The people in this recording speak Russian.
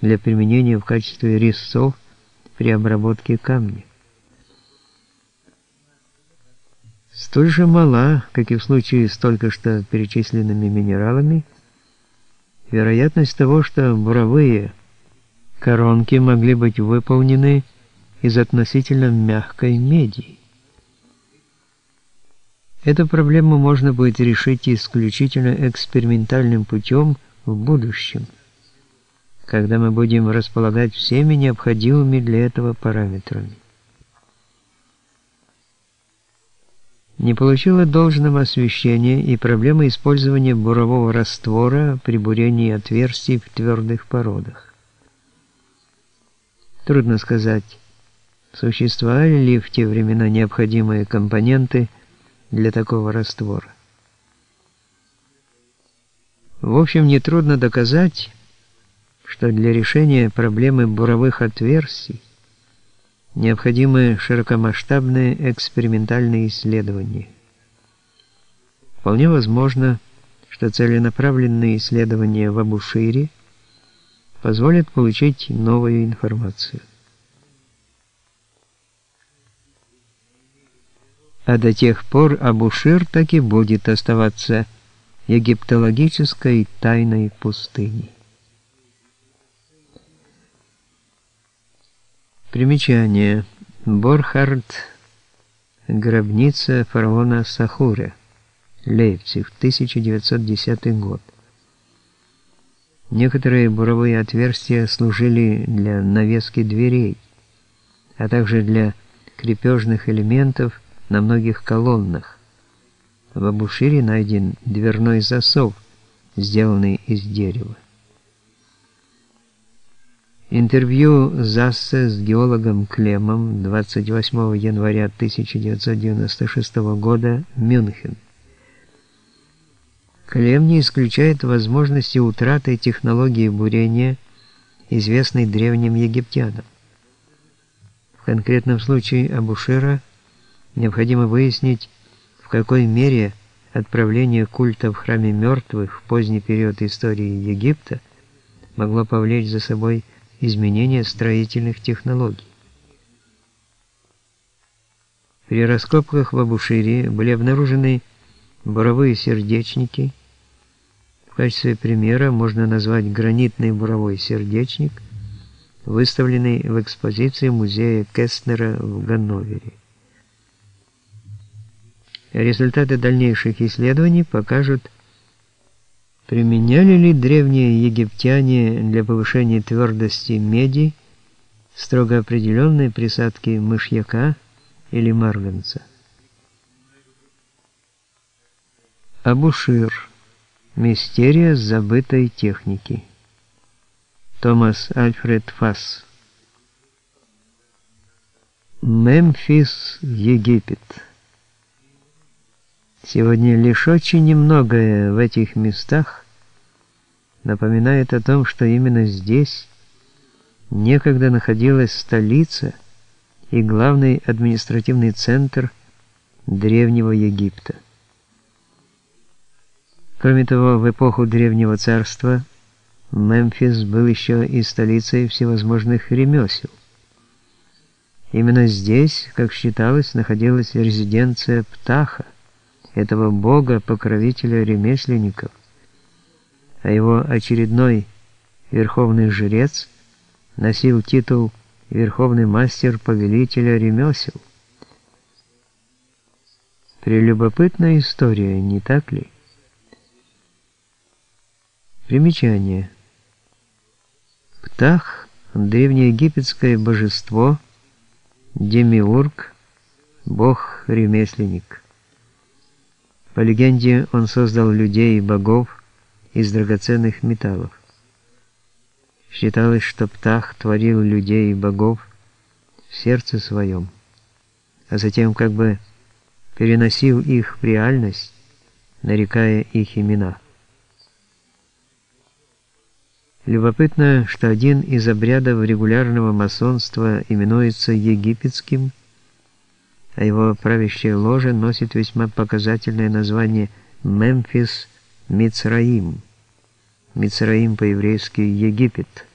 для применения в качестве резцов при обработке камня. Столь же мала, как и в случае с только что перечисленными минералами, вероятность того, что буровые коронки могли быть выполнены из относительно мягкой меди. Эту проблему можно будет решить исключительно экспериментальным путем в будущем, когда мы будем располагать всеми необходимыми для этого параметрами. Не получила должного освещения и проблема использования бурового раствора при бурении отверстий в твердых породах. Трудно сказать, существовали ли в те времена необходимые компоненты для такого раствора. В общем, нетрудно доказать, что для решения проблемы буровых отверстий необходимы широкомасштабные экспериментальные исследования. Вполне возможно, что целенаправленные исследования в Абушире позволят получить новую информацию. А до тех пор Абушир так и будет оставаться египтологической тайной пустыней. Примечание. Борхард. Гробница фараона Сахура. Лейпциг, 1910 год. Некоторые буровые отверстия служили для навески дверей, а также для крепежных элементов на многих колоннах. В Абушире найден дверной засов, сделанный из дерева. Интервью Зассе с геологом Клемом 28 января 1996 года, Мюнхен. Клем не исключает возможности утраты технологии бурения, известной древним египтянам. В конкретном случае Абушира необходимо выяснить, в какой мере отправление культа в храме мертвых в поздний период истории Египта могло повлечь за собой изменение строительных технологий. При раскопках в Абушире были обнаружены буровые сердечники. В качестве примера можно назвать гранитный буровой сердечник, выставленный в экспозиции музея Кестнера в Ганновере. Результаты дальнейших исследований покажут, применяли ли древние египтяне для повышения твердости меди строго определенные присадки мышьяка или марганца. Абушир. Мистерия забытой техники. Томас Альфред Фасс. Мемфис, Египет. Сегодня лишь очень немногое в этих местах напоминает о том, что именно здесь некогда находилась столица и главный административный центр Древнего Египта. Кроме того, в эпоху Древнего Царства Мемфис был еще и столицей всевозможных ремесел. Именно здесь, как считалось, находилась резиденция Птаха, этого бога-покровителя ремесленников, а его очередной верховный жрец носил титул «Верховный мастер повелителя ремесел». Прелюбопытная история, не так ли? Примечание. Птах – древнеегипетское божество, демиург, бог-ремесленник. По легенде, он создал людей и богов из драгоценных металлов. Считалось, что Птах творил людей и богов в сердце своем, а затем как бы переносил их в реальность, нарекая их имена. Любопытно, что один из обрядов регулярного масонства именуется египетским, а его правящая ложа носит весьма показательное название «Мемфис Мицраим». Мицраим по-еврейски «Египет».